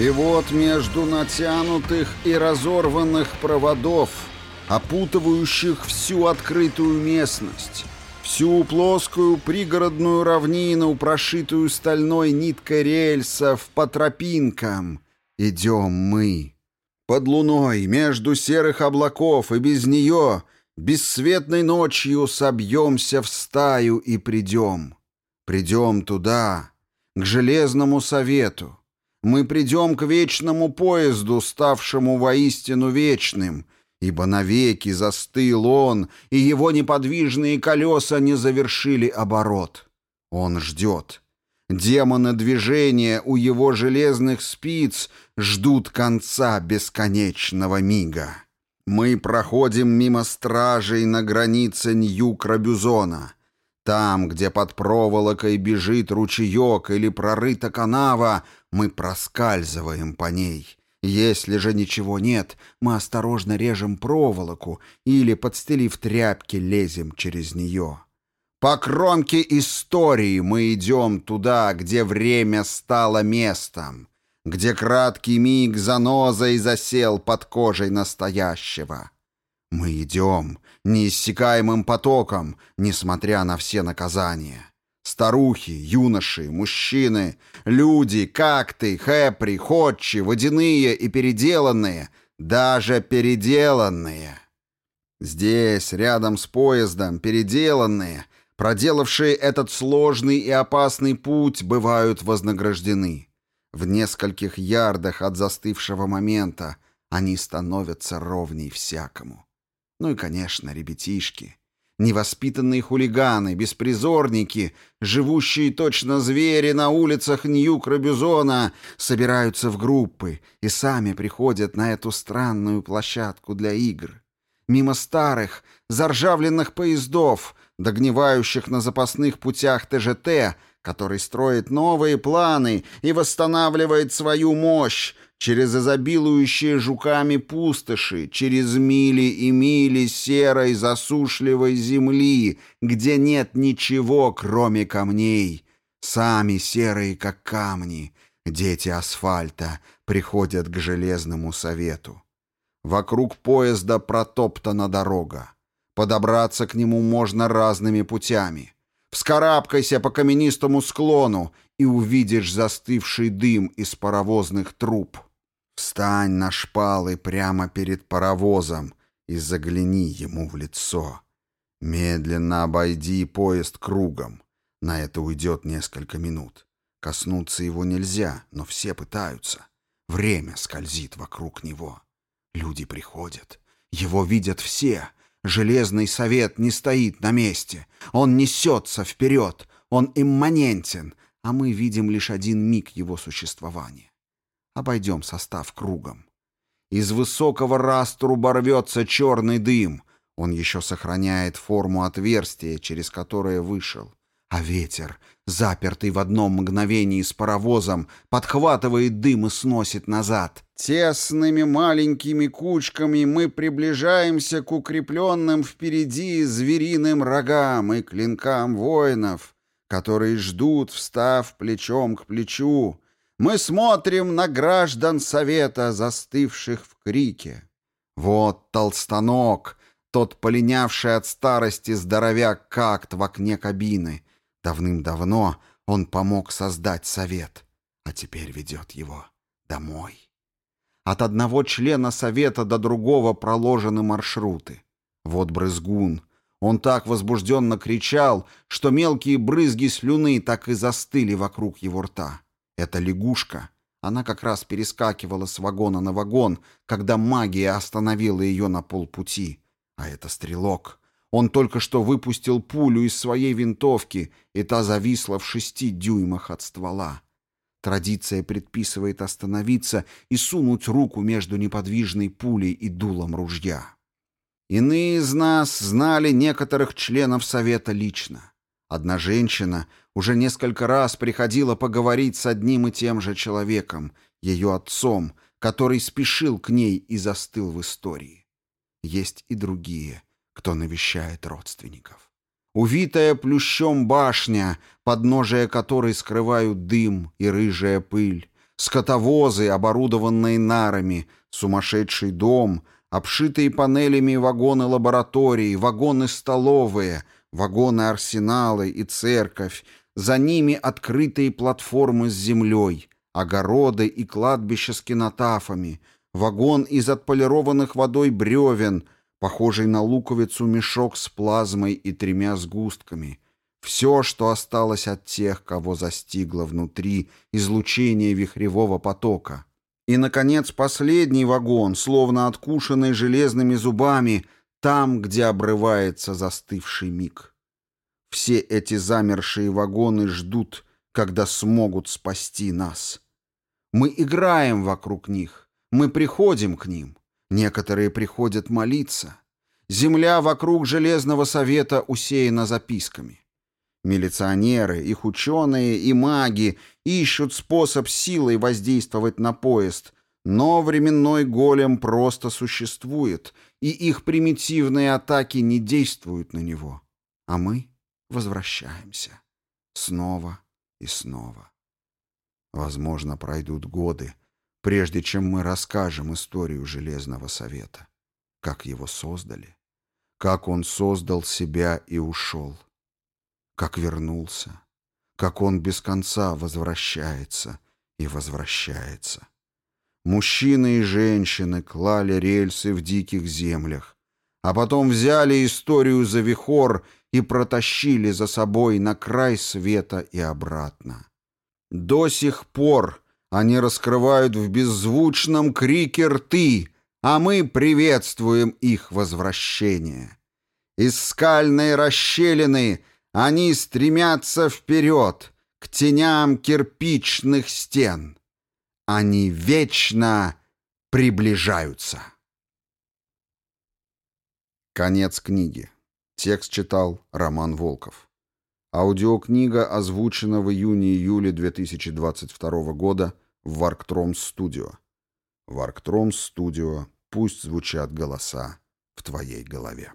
И вот между натянутых и разорванных проводов, опутывающих всю открытую местность, всю плоскую пригородную равнину, прошитую стальной ниткой рельсов по тропинкам, идем мы. Под луной, между серых облаков и без нее, бесцветной ночью собьемся в стаю и придем. Придем туда, к Железному Совету. Мы придем к вечному поезду, ставшему воистину вечным, ибо навеки застыл он, и его неподвижные колеса не завершили оборот. Он ждет. Демоны движения у его железных спиц ждут конца бесконечного мига. Мы проходим мимо стражей на границе Нью-Крабюзона — там, где под проволокой бежит ручеек или прорыта канава, мы проскальзываем по ней. Если же ничего нет, мы осторожно режем проволоку или, подстелив тряпки, лезем через нее. По кромке истории мы идем туда, где время стало местом, где краткий миг занозой засел под кожей настоящего. Мы идем неиссякаемым потоком, несмотря на все наказания. Старухи, юноши, мужчины, люди, какты, хэпри, ходчи, водяные и переделанные, даже переделанные. Здесь, рядом с поездом, переделанные, проделавшие этот сложный и опасный путь, бывают вознаграждены. В нескольких ярдах от застывшего момента они становятся ровней всякому. Ну и, конечно, ребятишки. Невоспитанные хулиганы, беспризорники, живущие точно звери на улицах Нью-Крабюзона, собираются в группы и сами приходят на эту странную площадку для игр. Мимо старых, заржавленных поездов, догнивающих на запасных путях ТЖТ, который строит новые планы и восстанавливает свою мощь, через изобилующие жуками пустоши, через мили и мили серой засушливой земли, где нет ничего, кроме камней. Сами серые, как камни, дети асфальта, приходят к Железному Совету. Вокруг поезда протоптана дорога. Подобраться к нему можно разными путями. Вскарабкайся по каменистому склону и увидишь застывший дым из паровозных труб. Встань на шпалы прямо перед паровозом и загляни ему в лицо. Медленно обойди поезд кругом. На это уйдет несколько минут. Коснуться его нельзя, но все пытаются. Время скользит вокруг него. Люди приходят. Его видят все. Железный совет не стоит на месте. Он несется вперед. Он имманентен, а мы видим лишь один миг его существования. Обойдем состав кругом. Из высокого раструба рвется черный дым. Он еще сохраняет форму отверстия, через которое вышел. А ветер, запертый в одном мгновении с паровозом, подхватывает дым и сносит назад. Тесными маленькими кучками мы приближаемся к укрепленным впереди звериным рогам и клинкам воинов, которые ждут, встав плечом к плечу, мы смотрим на граждан Совета, застывших в крике. Вот толстанок, тот полинявший от старости здоровяк какт в окне кабины. Давным-давно он помог создать Совет, а теперь ведет его домой. От одного члена Совета до другого проложены маршруты. Вот брызгун. Он так возбужденно кричал, что мелкие брызги слюны так и застыли вокруг его рта. Это лягушка. Она как раз перескакивала с вагона на вагон, когда магия остановила ее на полпути. А это стрелок. Он только что выпустил пулю из своей винтовки, и та зависла в шести дюймах от ствола. Традиция предписывает остановиться и сунуть руку между неподвижной пулей и дулом ружья. Иные из нас знали некоторых членов Совета лично. Одна женщина уже несколько раз приходила поговорить с одним и тем же человеком, ее отцом, который спешил к ней и застыл в истории. Есть и другие, кто навещает родственников. Увитая плющом башня, подножие которой скрывают дым и рыжая пыль, скотовозы, оборудованные нарами, сумасшедший дом, обшитые панелями вагоны лаборатории, вагоны столовые, вагоны арсеналы и церковь, за ними открытые платформы с землей, огороды и кладбища с кинотафами, вагон из отполированных водой бревен, похожий на луковицу мешок с плазмой и тремя сгустками. Все, что осталось от тех, кого застигло внутри излучение вихревого потока. И, наконец, последний вагон, словно откушенный железными зубами, там, где обрывается застывший миг. Все эти замершие вагоны ждут, когда смогут спасти нас. Мы играем вокруг них, мы приходим к ним. Некоторые приходят молиться. Земля вокруг Железного Совета усеяна записками. Милиционеры, их ученые и маги ищут способ силой воздействовать на поезд, но временной голем просто существует, и их примитивные атаки не действуют на него. А мы возвращаемся. Снова и снова. Возможно, пройдут годы, прежде чем мы расскажем историю Железного Совета, как его создали, как он создал себя и ушел, как вернулся, как он без конца возвращается и возвращается. Мужчины и женщины клали рельсы в диких землях, а потом взяли историю за вихор и протащили за собой на край света и обратно. До сих пор они раскрывают в беззвучном крике рты, а мы приветствуем их возвращение. Из скальной расщелины они стремятся вперед, к теням кирпичных стен. Они вечно приближаются. Конец книги. Текст читал Роман Волков. Аудиокнига озвучена в июне-июле 2022 года в Варктромс Студио. Варктромс Студио. Пусть звучат голоса в твоей голове.